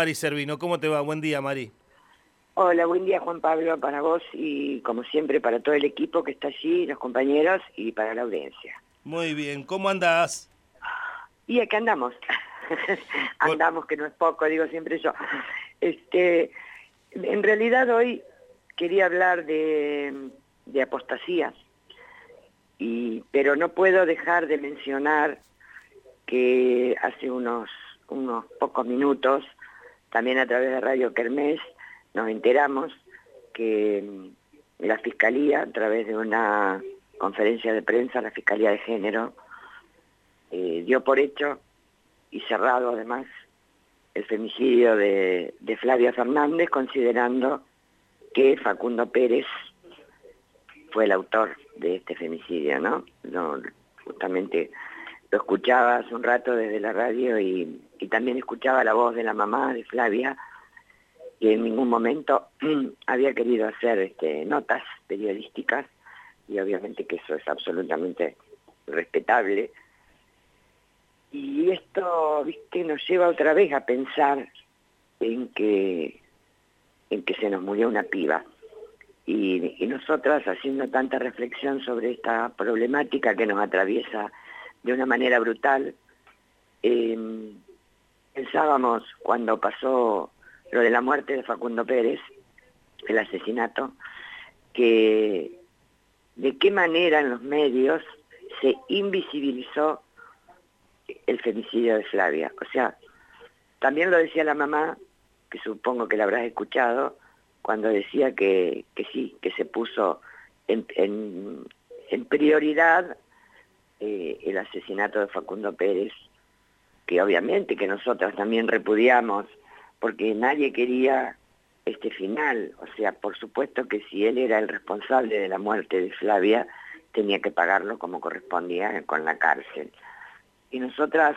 Mari Servino, ¿cómo te va? Buen día, Mari. Hola, buen día Juan Pablo, para vos y como siempre para todo el equipo que está allí, los compañeros y para la audiencia. Muy bien, ¿cómo andás? Y acá andamos. andamos, que no es poco, digo siempre yo. Este, en realidad hoy quería hablar de, de apostasía, y, pero no puedo dejar de mencionar que hace unos, unos pocos minutos también a través de Radio Kermés nos enteramos que mm, la Fiscalía, a través de una conferencia de prensa, la Fiscalía de Género, eh, dio por hecho y cerrado además el femicidio de, Flavia Fernández, considerando que Facundo Pérez fue el autor de este femicidio, ¿no? no justamente lo escuchaba hace un rato desde la radio y, también escuchaba la voz de la mamá de Flavia, que en ningún momento había querido hacer este, notas periodísticas, y obviamente que eso es absolutamente respetable. Y esto, viste, nos lleva otra vez a pensar en que, en que se nos murió una piba. Y, y nosotras haciendo tanta reflexión sobre esta problemática que nos atraviesa de una manera brutal. Em, pensábamos cuando pasó lo de la muerte de Facundo Pérez, el asesinato, que de qué manera en los medios se invisibilizó el femicidio de Flavia. O sea, también lo decía la mamá, que supongo que la habrás escuchado, cuando decía que, sí, que se puso en, en prioridad eh, el asesinato de Facundo Pérez, que obviamente que nosotros también repudiamos, porque nadie quería este final, o sea, por supuesto que si él era el responsable de la muerte de Flavia, tenía que pagarlo como correspondía con la cárcel. Y nosotras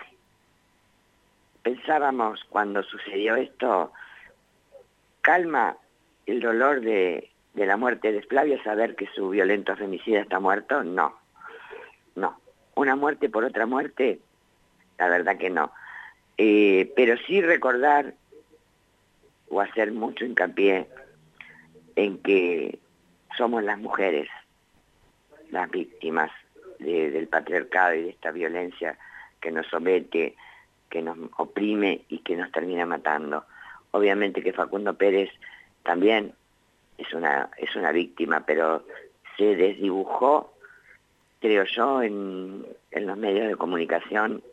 pensábamos cuando sucedió esto, calma el dolor de, de la muerte de Flavia saber que su violento femicida está muerto, no, no. Una muerte por otra muerte, la verdad que no. Eh, pero sí recordar o hacer mucho hincapié en que somos las mujeres las víctimas del patriarcado y de esta violencia que nos somete, que nos oprime y que nos termina matando. Obviamente que Facundo Pérez también es una, es una víctima, pero se desdibujó creo yo, en, los medios de comunicación,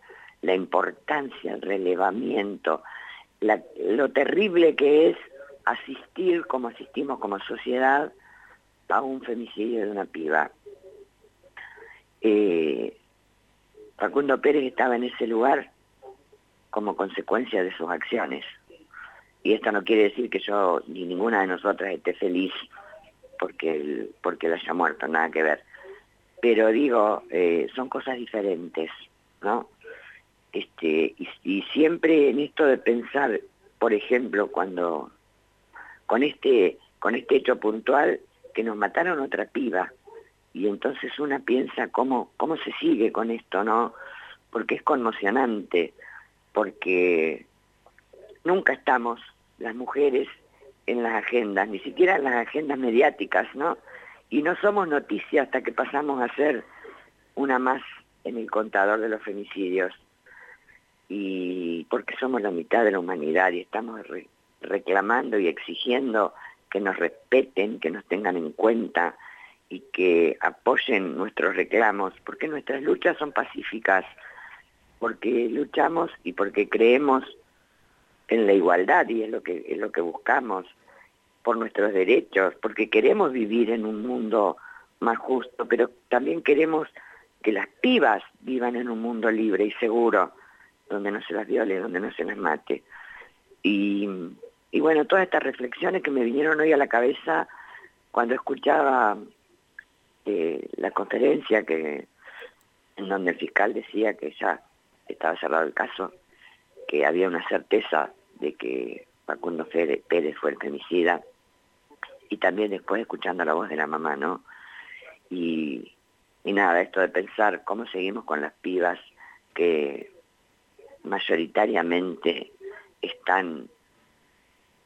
la importancia, el relevamiento, lo terrible que es asistir como asistimos como sociedad a un femicidio de una piba. Eh, Facundo Pérez estaba en ese lugar como consecuencia de sus acciones. Y esto no quiere decir que yo ni ninguna de nosotras esté feliz porque, porque él haya muerto, nada que ver pero digo, eh, son cosas diferentes, ¿no? Este, y, siempre en esto de pensar, por ejemplo, cuando con este, con este hecho puntual, que nos mataron otra piba, y entonces una piensa cómo, cómo se sigue con esto, ¿no? Porque es conmocionante, porque nunca estamos las mujeres en las agendas, ni siquiera en las agendas mediáticas, ¿no? y no somos noticia hasta que pasamos a ser una más en el contador de los femicidios y porque somos la mitad de la humanidad y estamos reclamando y exigiendo que nos respeten, que nos tengan en cuenta y que apoyen nuestros reclamos, porque nuestras luchas son pacíficas, porque luchamos y porque creemos en la igualdad y es lo que, es lo que buscamos por nuestros derechos, porque queremos vivir en un mundo más justo, pero también queremos que las pibas vivan en un mundo libre y seguro, donde no se las viole, donde no se las mate. Y, bueno, todas estas reflexiones que me vinieron hoy a la cabeza cuando escuchaba eh, la conferencia que en donde el fiscal decía que ya estaba cerrado el caso, que había una certeza de que Facundo Pérez fue el femicida, y también después escuchando la voz de la mamá, ¿no? Y, y nada, esto de pensar cómo seguimos con las pibas que mayoritariamente están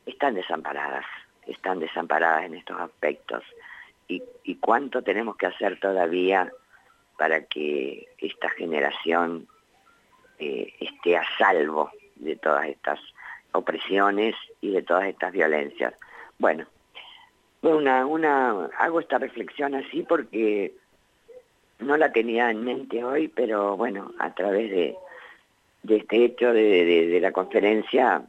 están desamparadas, están desamparadas en estos aspectos. Y, cuánto tenemos que hacer todavía para que esta generación eh, esté a salvo de todas estas opresiones y de todas estas violencias. Bueno, una, una, hago esta reflexión así porque no la tenía en mente hoy, pero bueno, a través de, de este hecho de, de, la conferencia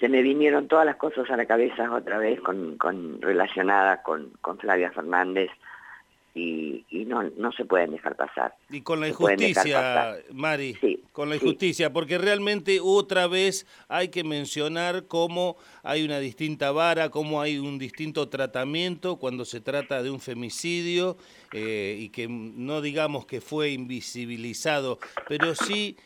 se me vinieron todas las cosas a la cabeza otra vez con, con relacionadas con, con Flavia Fernández, y, no, no se pueden dejar pasar. Y con la injusticia, Mari, con la injusticia, porque realmente otra vez hay que mencionar cómo hay una distinta vara, cómo hay un distinto tratamiento cuando se trata de un femicidio eh, y que no digamos que fue invisibilizado, pero sí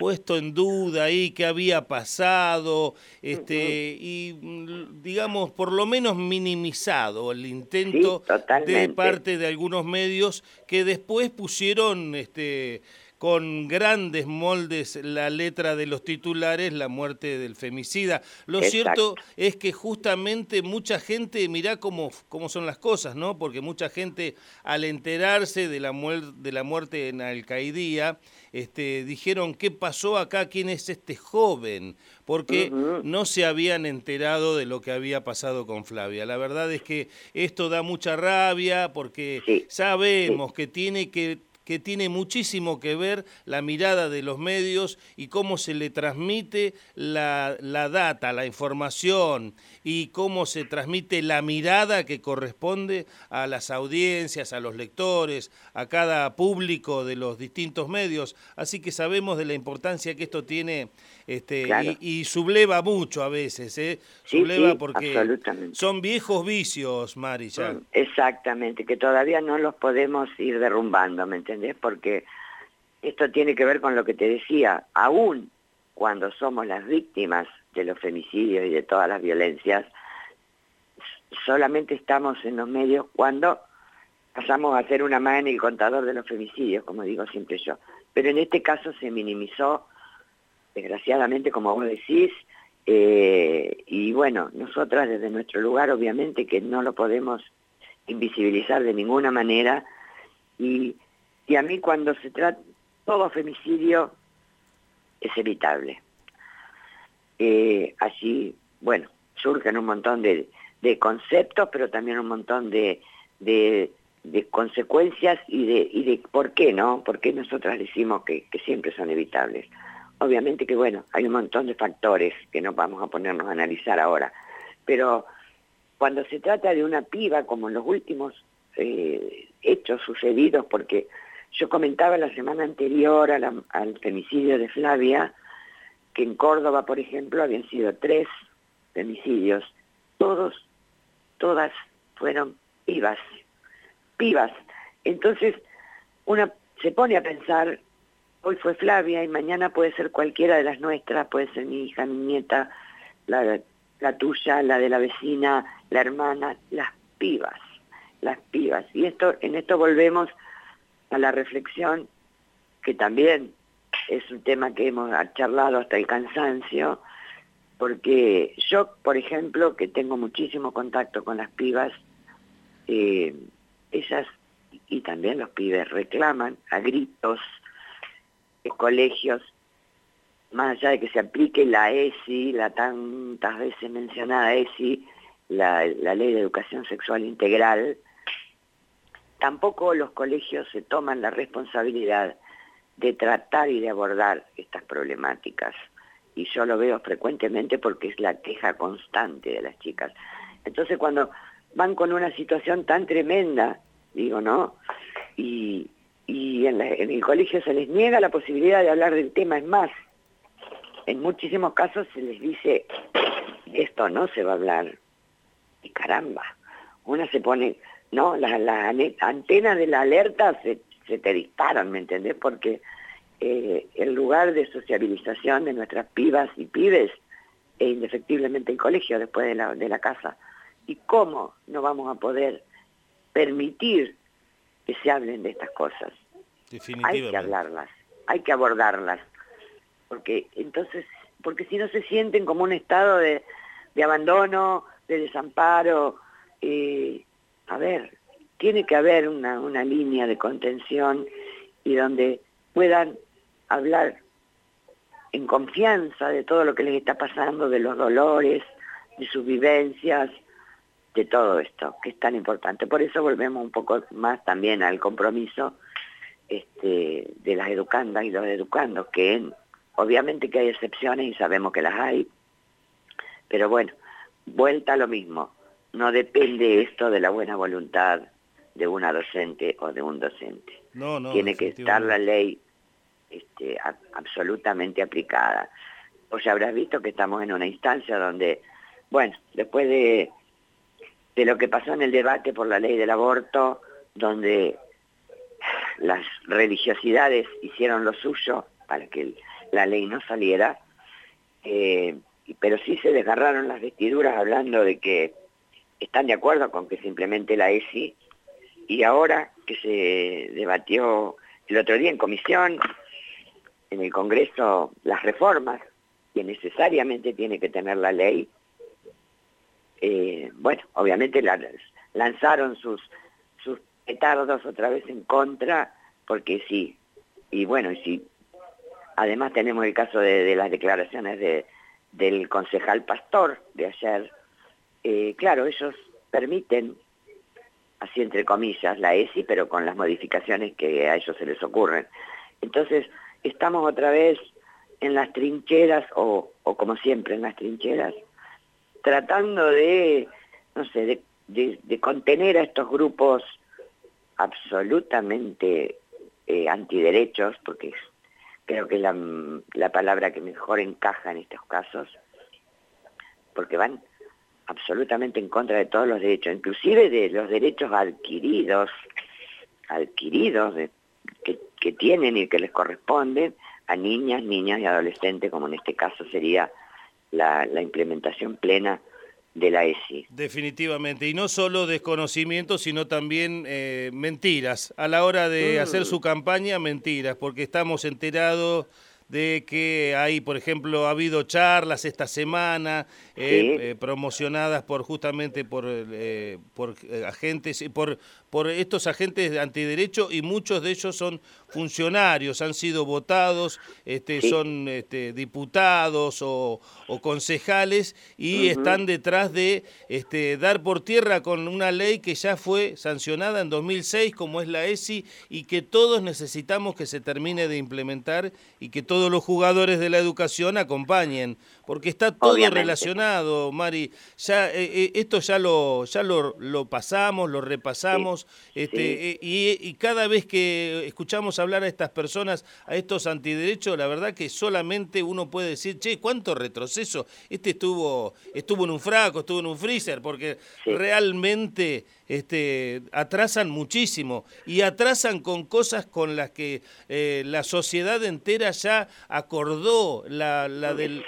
puesto en duda ahí qué había pasado, este, y mm, digamos, por lo menos minimizado el intento de parte de algunos medios que después pusieron este con grandes moldes la letra de los titulares, la muerte del femicida. Lo cierto es que justamente mucha gente, mirá cómo, cómo son las cosas, ¿no? Porque mucha gente al enterarse de la, de la muerte en Alcaidía, este, dijeron, ¿qué pasó acá? ¿Quién es este joven? Porque no se habían enterado de lo que había pasado con Flavia. La verdad es que esto da mucha rabia porque sabemos que tiene que que tiene muchísimo que ver la mirada de los medios y cómo se le transmite la, la, data, la información y cómo se transmite la mirada que corresponde a las audiencias, a los lectores, a cada público de los distintos medios. Así que sabemos de la importancia que esto tiene este, y, subleva mucho a veces, ¿eh? subleva porque son viejos vicios, Mari. Exactamente, que todavía no los podemos ir derrumbando, ¿me Porque esto tiene que ver con lo que te decía, aún cuando somos las víctimas de los femicidios y de todas las violencias, solamente estamos en los medios cuando pasamos a ser una más en el contador de los femicidios, como digo siempre yo. Pero en este caso se minimizó desgraciadamente, como vos decís, eh, y bueno, nosotras desde nuestro lugar obviamente que no lo podemos invisibilizar de ninguna manera, y, y a mí cuando se trata, todo femicidio es evitable. Eh, allí, bueno, surgen un montón de, de, conceptos, pero también un montón de, de, consecuencias y de, y de por qué, ¿no? ¿Por qué nosotras decimos que, que siempre son evitables? Obviamente que, bueno, hay un montón de factores que no vamos a ponernos a analizar ahora, pero cuando se trata de una piba, como en los últimos eh, hechos sucedidos, porque yo comentaba la semana anterior al femicidio de Flavia, que en Córdoba, por ejemplo, habían sido tres femicidios, todos, todas fueron pibas, pibas. Entonces, una se pone a pensar hoy fue Flavia y mañana puede ser cualquiera de las nuestras, puede ser mi hija, mi nieta, la, la tuya, la de la vecina, la hermana, las pibas, las pibas. Y esto, en esto volvemos a la reflexión que también es un tema que hemos charlado hasta el cansancio, porque yo, por ejemplo, que tengo muchísimo contacto con las pibas, eh, ellas y también los pibes reclaman a gritos colegios, más allá de que se aplique la ESI, la tantas veces mencionada ESI, la Ley de Educación Sexual Integral, tampoco los colegios se toman la responsabilidad de tratar y de abordar estas problemáticas. Y yo lo veo frecuentemente porque es la queja constante de las chicas. Entonces cuando van con una situación tan tremenda, digo, ¿no? Y, y en, el colegio se les niega la posibilidad de hablar del tema. Es más, en muchísimos casos se les dice, esto no se va a hablar. Y caramba, una se pone, no, las la antenas de la alerta se, se te disparan, ¿me entendés? Porque eh, el lugar de sociabilización de nuestras pibas y pibes es indefectiblemente el colegio después de la, de la casa. ¿Y cómo no vamos a poder permitir que se hablen de estas cosas. Hay que hablarlas, hay que abordarlas, porque entonces, porque si no se sienten como un estado de, de abandono, de desamparo. Eh, a ver, tiene que haber una, línea de contención y donde puedan hablar en confianza de todo lo que les está pasando, de los dolores, de sus vivencias, de todo esto, que es tan importante. Por eso volvemos un poco más también al compromiso este, de las educandas y los educandos, que obviamente que hay excepciones y sabemos que las hay, pero bueno, vuelta a lo mismo, no depende esto de la buena voluntad de una docente o de un docente. No, no, Tiene que estar la ley este, absolutamente aplicada. O sea, habrás visto que estamos en una instancia donde, bueno, después de, de lo que pasó en el debate por la ley del aborto, donde las religiosidades hicieron lo suyo para que la ley no saliera, eh, pero sí se desgarraron las vestiduras hablando de que están de acuerdo con que se implemente la ESI y ahora que se debatió el otro día en comisión, en el Congreso, las reformas que necesariamente tiene que tener la ley, eh, bueno, obviamente lanzaron sus, sus petardos otra vez en contra, porque sí, y bueno, y sí, además tenemos el caso de las declaraciones de, del concejal pastor de ayer, eh, claro, ellos permiten, así entre comillas, la ESI, pero con las modificaciones que a ellos se les ocurren. Entonces, estamos otra vez en las trincheras, o, o como siempre en las trincheras, tratando de, no sé, de, contener a estos grupos absolutamente eh, antiderechos, porque creo que es la, palabra que mejor encaja en estos casos, porque van absolutamente en contra de todos los derechos, inclusive de los derechos adquiridos, adquiridos que, tienen y que les corresponden a niñas, niñas y adolescentes, como en este caso sería la implementación plena de la ESI. Definitivamente, y no solo desconocimiento, sino también eh, mentiras. A la hora de mm. hacer su campaña, mentiras, porque estamos enterados de que hay, por ejemplo, ha habido charlas esta semana eh, eh, promocionadas por justamente por, eh, por agentes, por, por estos agentes de antiderecho y muchos de ellos son funcionarios, han sido votados, este, son este, diputados o, concejales y están detrás de este, dar por tierra con una ley que ya fue sancionada en 2006 como es la ESI y que todos necesitamos que se termine de implementar y que todos todos los jugadores de la educación acompañen, porque está todo relacionado, Mari. Ya eh, eh, esto ya lo ya lo, lo pasamos, lo repasamos, este, eh, y, y, cada vez que escuchamos hablar a estas personas, a estos antiderechos, la verdad que solamente uno puede decir, che, cuánto retroceso. Este estuvo estuvo en un fraco, estuvo en un freezer, porque realmente este, atrasan muchísimo y atrasan con cosas con las que la sociedad entera ya acordó la, la del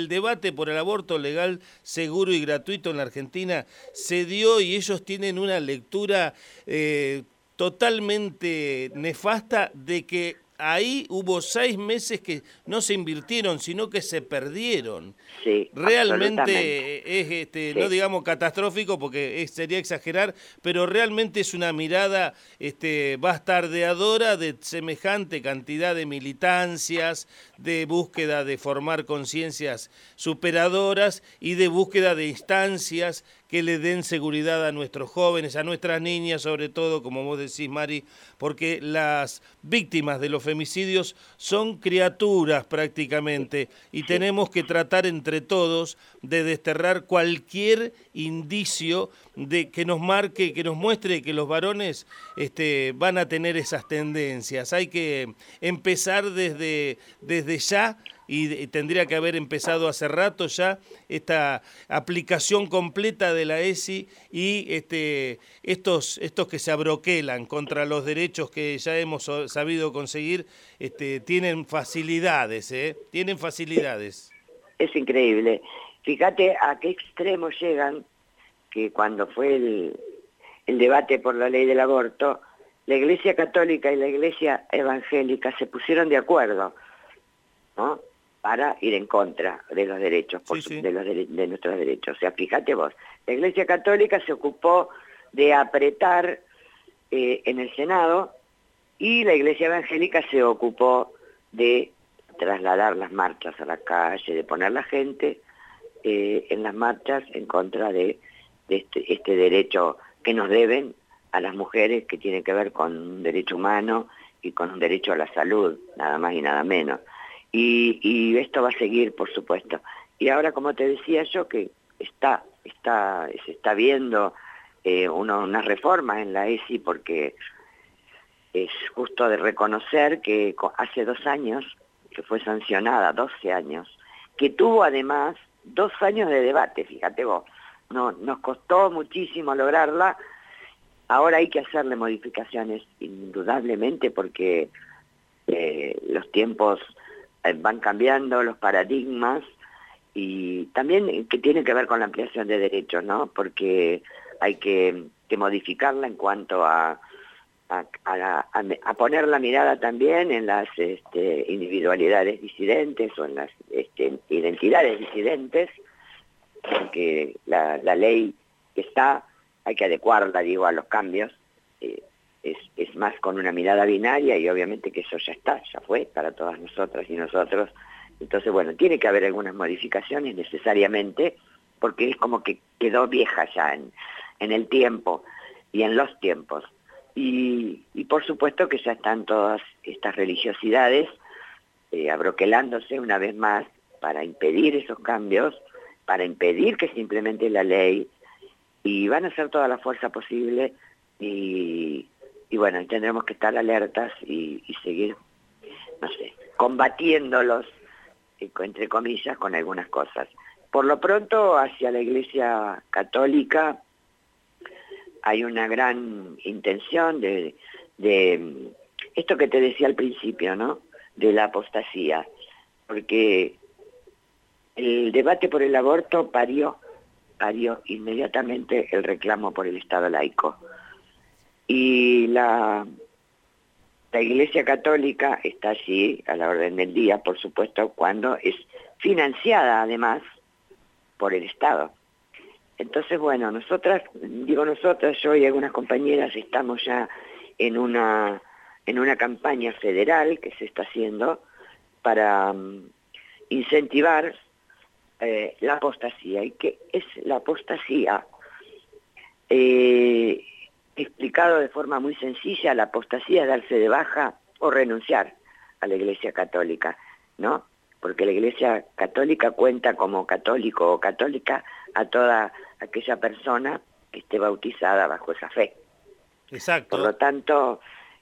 el, debate por el aborto legal, seguro y gratuito en la Argentina se dio y ellos tienen una lectura eh, totalmente nefasta de que ahí hubo seis meses que no se invirtieron, sino que se perdieron. Sí, realmente es, este, no digamos catastrófico porque sería exagerar, pero realmente es una mirada este, bastardeadora de semejante cantidad de militancias, de búsqueda de formar conciencias superadoras y de búsqueda de instancias que le den seguridad a nuestros jóvenes, a nuestras niñas sobre todo, como vos decís, Mari, porque las víctimas de los femicidios son criaturas prácticamente y tenemos que tratar entre todos de desterrar cualquier indicio de que nos marque, que nos muestre que los varones este, van a tener esas tendencias. Hay que empezar desde, desde ya y tendría que haber empezado hace rato ya esta aplicación completa de la ESI y este, estos, estos que se abroquelan contra los derechos que ya hemos sabido conseguir, este, tienen facilidades, ¿eh? Tienen facilidades. Es increíble. Fíjate a qué extremo llegan que cuando fue el, debate por la ley del aborto, la Iglesia Católica y la Iglesia Evangélica se pusieron de acuerdo. Para ir en contra de los derechos, De, los de, nuestros derechos. O sea, fíjate vos, la Iglesia Católica se ocupó de apretar eh, en el Senado y la Iglesia Evangélica se ocupó de trasladar las marchas a la calle, de poner la gente eh, en las marchas en contra de, este, este, derecho que nos deben a las mujeres que tiene que ver con un derecho humano y con un derecho a la salud, nada más y nada menos. Y, esto va a seguir, por supuesto. Y ahora, como te decía yo, que está, está, se está viendo eh, una reforma en la ESI porque es justo de reconocer que hace dos años, que fue sancionada, 12 años, que tuvo además dos años de debate, fíjate vos, no, nos costó muchísimo lograrla, ahora hay que hacerle modificaciones indudablemente porque eh, los tiempos van cambiando, los paradigmas, y también que tiene que ver con la ampliación de derechos, ¿no? Porque hay que modificarla en cuanto a a, poner la mirada también en las este, individualidades disidentes o en las este, identidades disidentes, porque la, ley que está, hay que adecuarla, digo, a los cambios, eh, es, es, más con una mirada binaria y obviamente que eso ya está, ya fue para todas nosotras y nosotros. Entonces, bueno, tiene que haber algunas modificaciones necesariamente, porque es como que quedó vieja ya en, en el tiempo y en los tiempos. Y, por supuesto que ya están todas estas religiosidades eh, abroquelándose una vez más para impedir esos cambios, para impedir que se implemente la ley, y van a hacer toda la fuerza posible y, bueno, tendremos que estar alertas y, seguir, no sé, combatiéndolos, eh, entre comillas, con algunas cosas. Por lo pronto, hacia la Iglesia Católica, hay una gran intención de, esto que te decía al principio, ¿no? De la apostasía, porque el debate por el aborto parió, parió inmediatamente el reclamo por el Estado laico. Y la, la Iglesia Católica está allí a la orden del día, por supuesto, cuando es financiada además por el Estado. Entonces, bueno, nosotras, digo nosotras, yo y algunas compañeras estamos ya en una, en una campaña federal que se está haciendo para mm, incentivar eh, la apostasía. ¿Y qué es la apostasía? Eh, explicado de forma muy sencilla, la apostasía es darse de baja o renunciar a la Iglesia Católica, ¿no? Porque la Iglesia Católica cuenta como católico o católica a toda aquella persona que esté bautizada bajo esa fe. Exacto. Por lo tanto,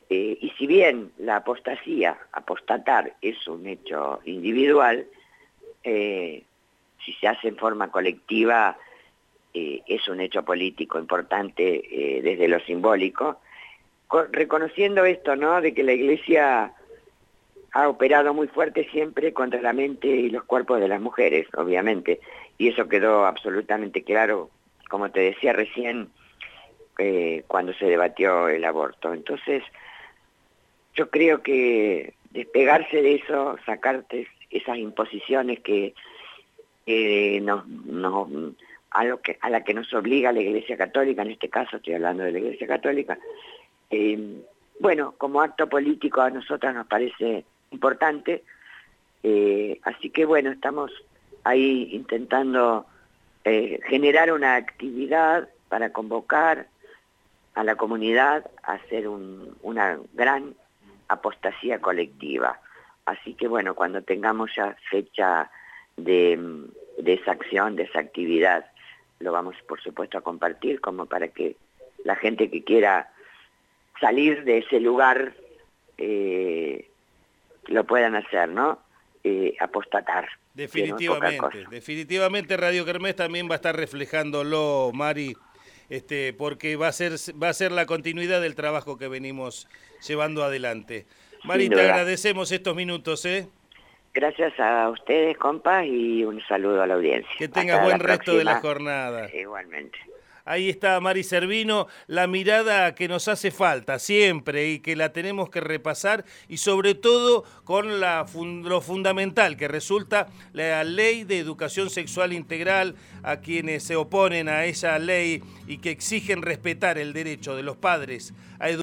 eh, y si bien la apostasía, apostatar, es un hecho individual, eh, si se hace en forma colectiva, eh, es un hecho político importante desde lo simbólico, reconociendo esto, ¿no?, de que la Iglesia ha operado muy fuerte siempre contra la mente y los cuerpos de las mujeres, obviamente, y eso quedó absolutamente claro, como te decía recién, eh, cuando se debatió el aborto. Entonces, yo creo que despegarse de eso, sacarte esas imposiciones que nos, a, lo que, a la que nos obliga la Iglesia Católica, en este caso estoy hablando de la Iglesia Católica, eh, bueno, como acto político a nosotras nos parece importante, eh, así que bueno, estamos ahí intentando eh, generar una actividad para convocar a la comunidad a hacer una gran apostasía colectiva. Así que bueno, cuando tengamos ya fecha de, esa acción, de esa actividad, lo vamos por supuesto a compartir como para que la gente que quiera salir de ese lugar eh, lo puedan hacer, ¿no? Eh, apostatar. Definitivamente, definitivamente Radio Kermés también va a estar reflejándolo, Mari, este, porque va a ser va a ser la continuidad del trabajo que venimos llevando adelante. Mari, te agradecemos estos minutos, ¿eh? Gracias a ustedes, compas, y un saludo a la audiencia. Que tengas buen resto de la jornada. Igualmente. Ahí está Mari Servino, la mirada que nos hace falta siempre y que la tenemos que repasar y sobre todo con la, lo fundamental que resulta la ley de educación sexual integral a quienes se oponen a esa ley y que exigen respetar el derecho de los padres a educar